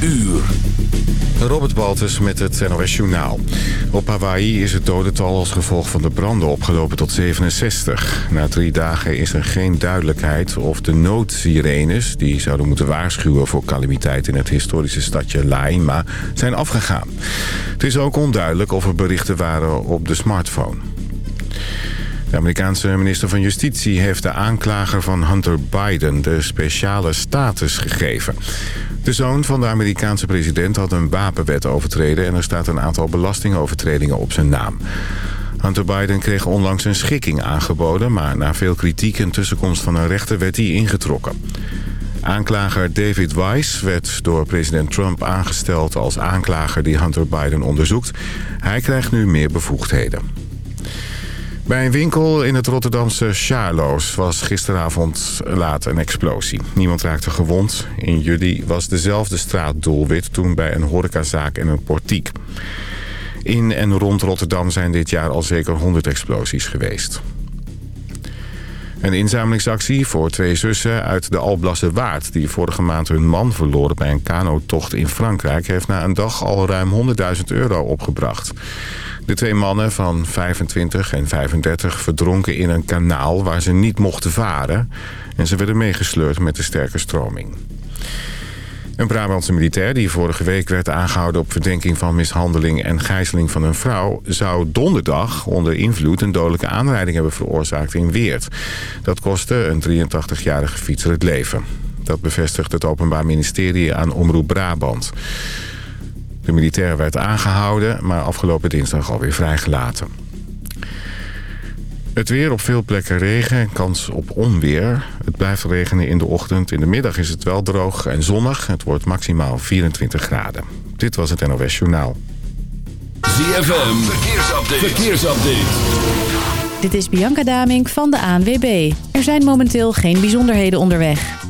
uur. Robert Baltus met het NOS Journaal. Op Hawaii is het dodental als gevolg van de branden opgelopen tot 67. Na drie dagen is er geen duidelijkheid of de noodsirenes... die zouden moeten waarschuwen voor calamiteit in het historische stadje Laima... zijn afgegaan. Het is ook onduidelijk of er berichten waren op de smartphone. De Amerikaanse minister van Justitie heeft de aanklager van Hunter Biden de speciale status gegeven. De zoon van de Amerikaanse president had een wapenwet overtreden... en er staat een aantal belastingovertredingen op zijn naam. Hunter Biden kreeg onlangs een schikking aangeboden... maar na veel kritiek en tussenkomst van een rechter werd hij ingetrokken. Aanklager David Weiss werd door president Trump aangesteld als aanklager die Hunter Biden onderzoekt. Hij krijgt nu meer bevoegdheden. Bij een winkel in het Rotterdamse Charloes was gisteravond laat een explosie. Niemand raakte gewond. In juli was dezelfde straat doelwit toen bij een horecazaak en een portiek. In en rond Rotterdam zijn dit jaar al zeker 100 explosies geweest. Een inzamelingsactie voor twee zussen uit de Alblasse Waard... die vorige maand hun man verloren bij een kanotocht in Frankrijk... heeft na een dag al ruim 100.000 euro opgebracht. De twee mannen van 25 en 35 verdronken in een kanaal waar ze niet mochten varen. En ze werden meegesleurd met de sterke stroming. Een Brabantse militair die vorige week werd aangehouden op verdenking van mishandeling en gijzeling van een vrouw... zou donderdag onder invloed een dodelijke aanrijding hebben veroorzaakt in Weert. Dat kostte een 83-jarige fietser het leven. Dat bevestigt het Openbaar Ministerie aan Omroep Brabant. De militair werd aangehouden, maar afgelopen dinsdag alweer vrijgelaten. Het weer op veel plekken regen en kans op onweer. Het blijft regenen in de ochtend. In de middag is het wel droog en zonnig. Het wordt maximaal 24 graden. Dit was het NOS Journaal. ZFM, verkeersupdate. verkeersupdate. Dit is Bianca Damink van de ANWB. Er zijn momenteel geen bijzonderheden onderweg.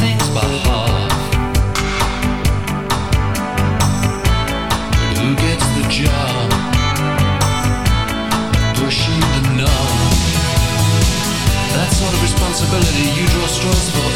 things by half. Who gets the job? Pushing the knob. That sort of responsibility you draw straws for.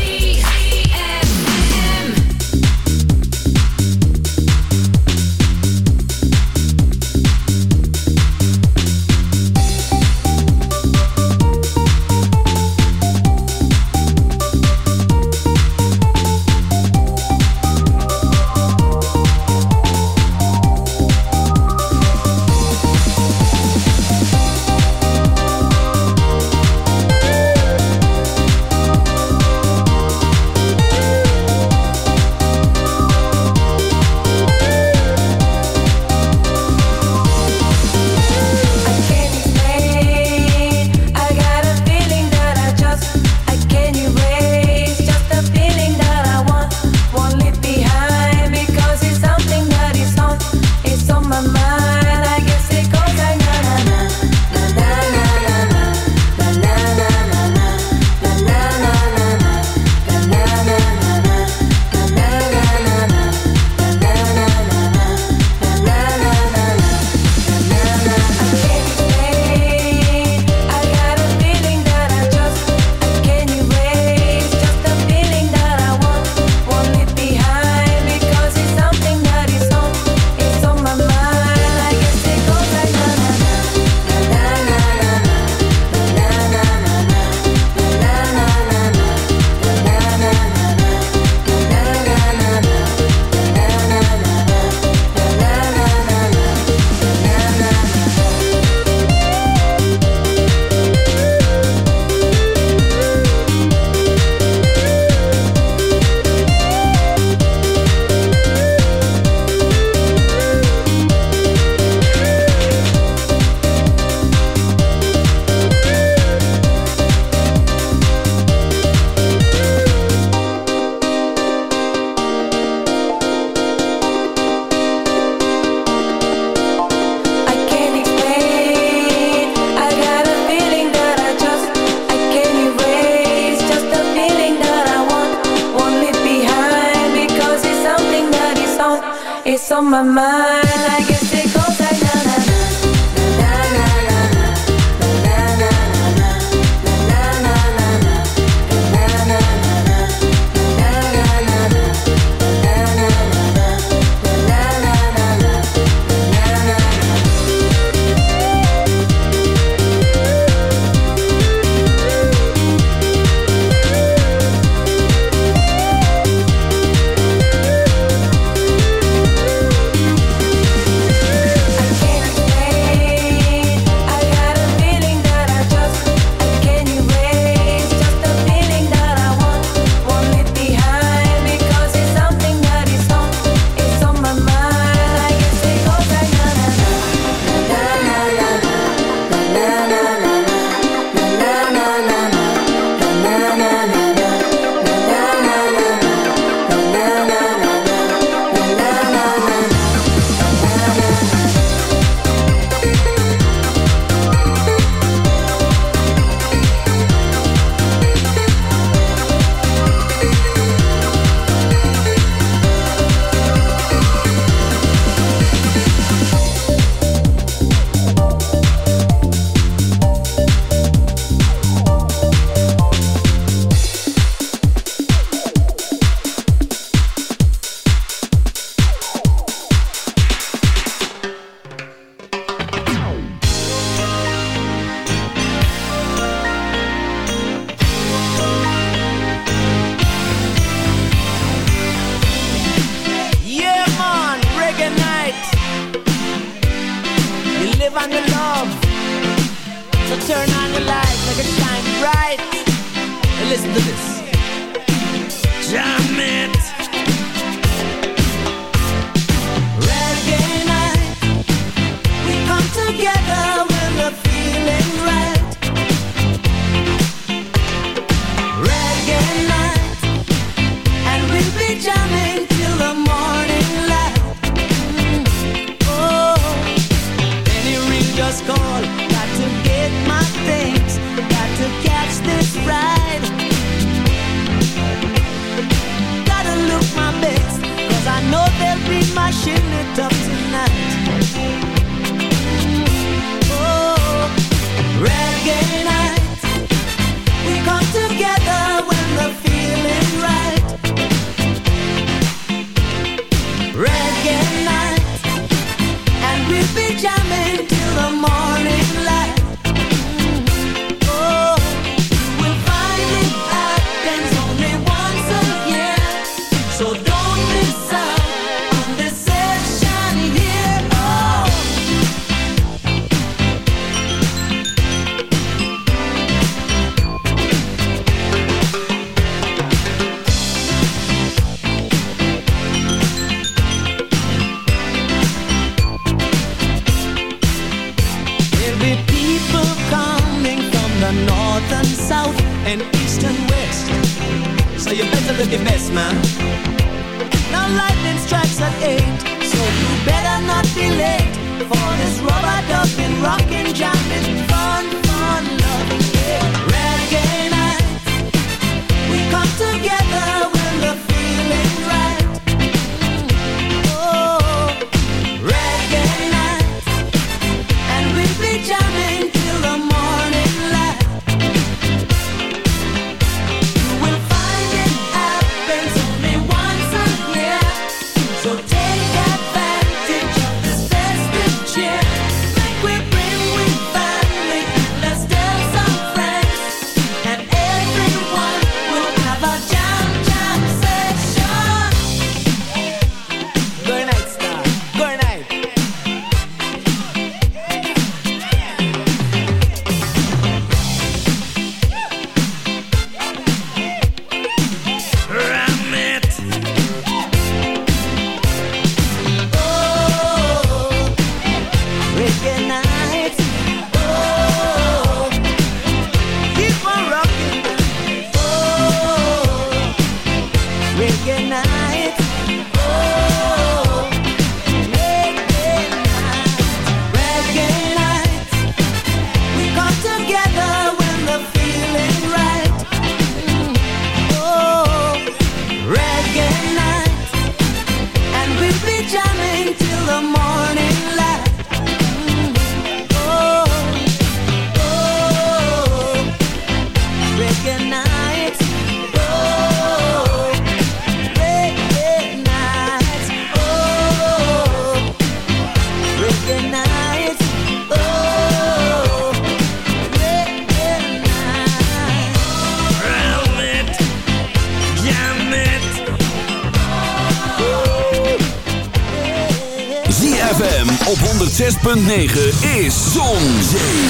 9 is Zon,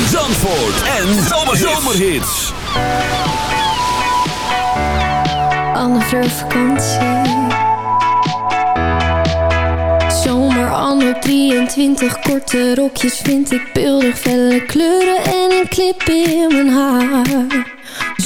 Zandvoort en Zomerhits. Andere vakantie. Zomer anno 23, korte rokjes vind ik beeldig. Felle kleuren en een clip in mijn haar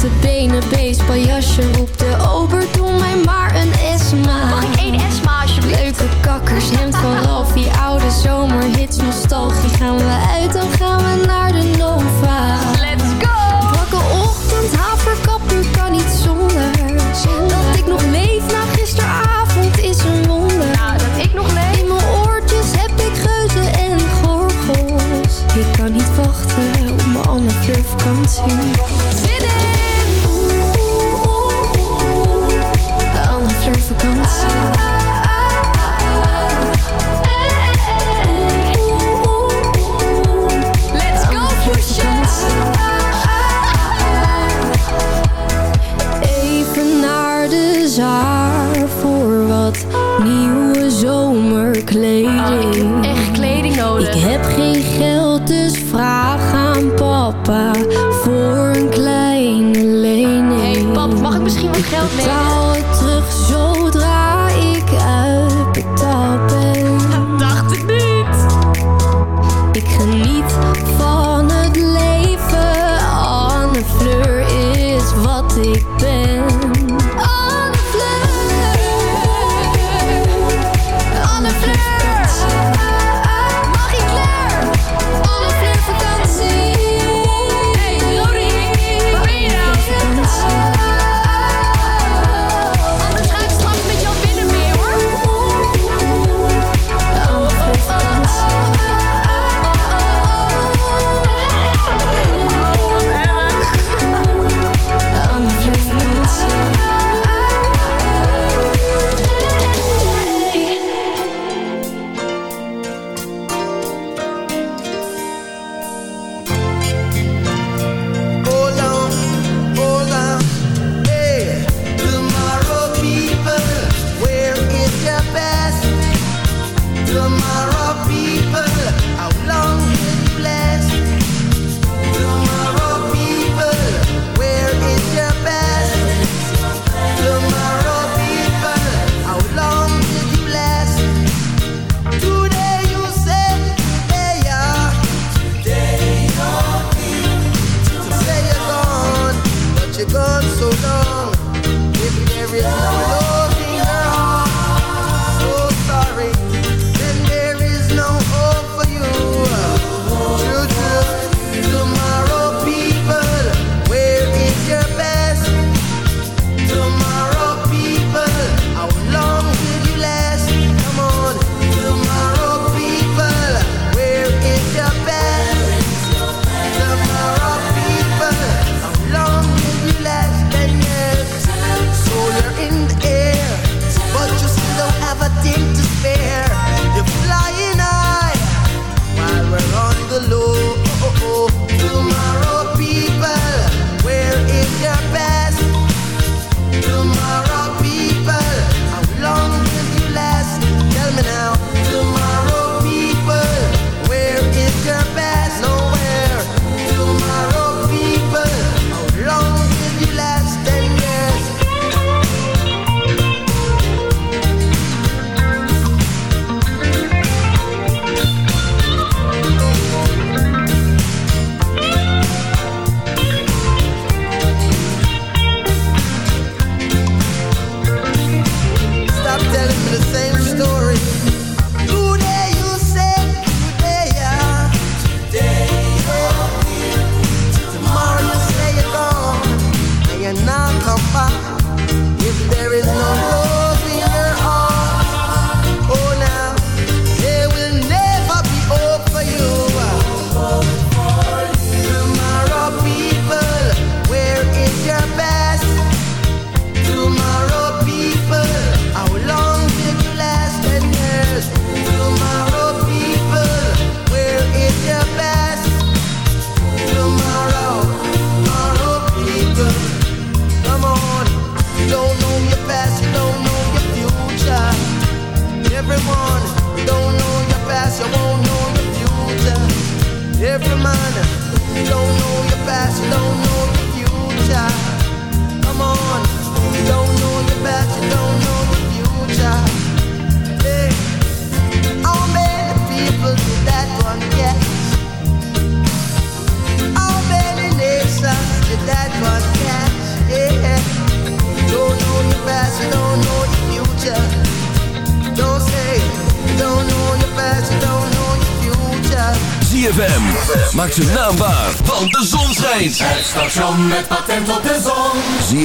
De benen, beestpaljasje Roep de over, doe mij maar een Esma Mag ik één Esma alsjeblieft? Leuke kakkers, hemd van Ralfie, die oude zomerhits Nostalgie gaan we uit, dan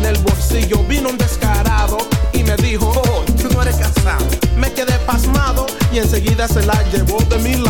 en el bolsillo vino un descarado y me dijo, oh, tú no eres casado. Me quedé pasmado y enseguida se la llevó de mi lado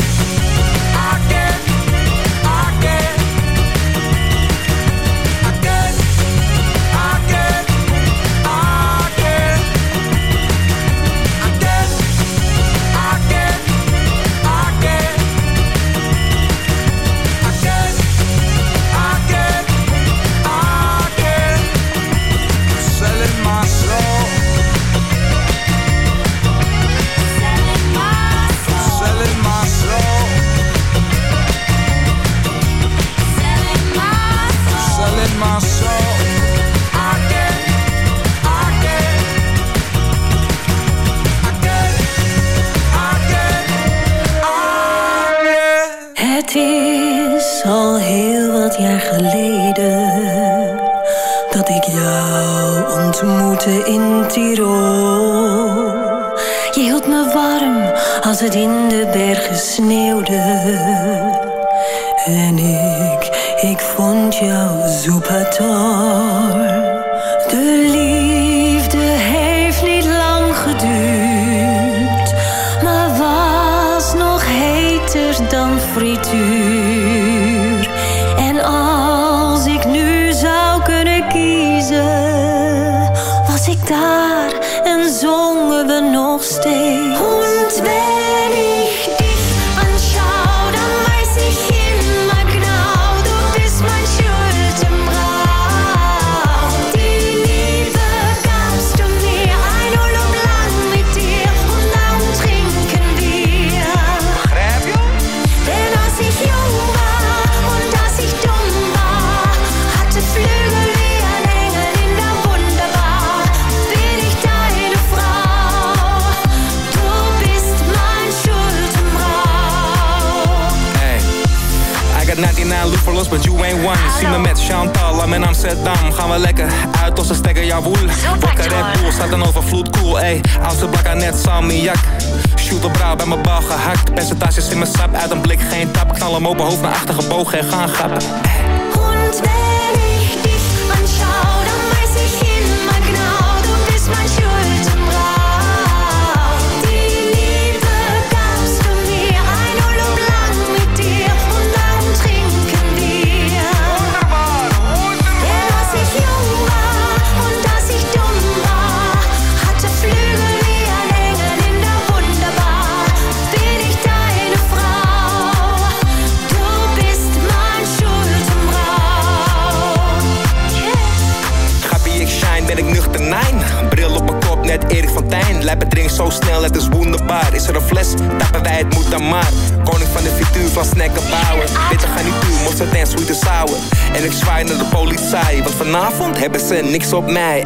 het in de bergen sneeuwde. En ik, ik vond jou soepator. De liefde heeft niet lang geduurd, maar was nog heter dan frituur. En als ik nu zou kunnen kiezen, was ik daar en zongen we nog steeds. uit een blik, geen tap. Knal hem open, hoofd naar achter gebogen en gaan grappen. tappen wij het moet dan maar. Koning van de fituur van snacken bouwen. Witte gaan niet toe, ze en sweet en sour. En ik zwaai naar de politie, want vanavond hebben ze niks op mij.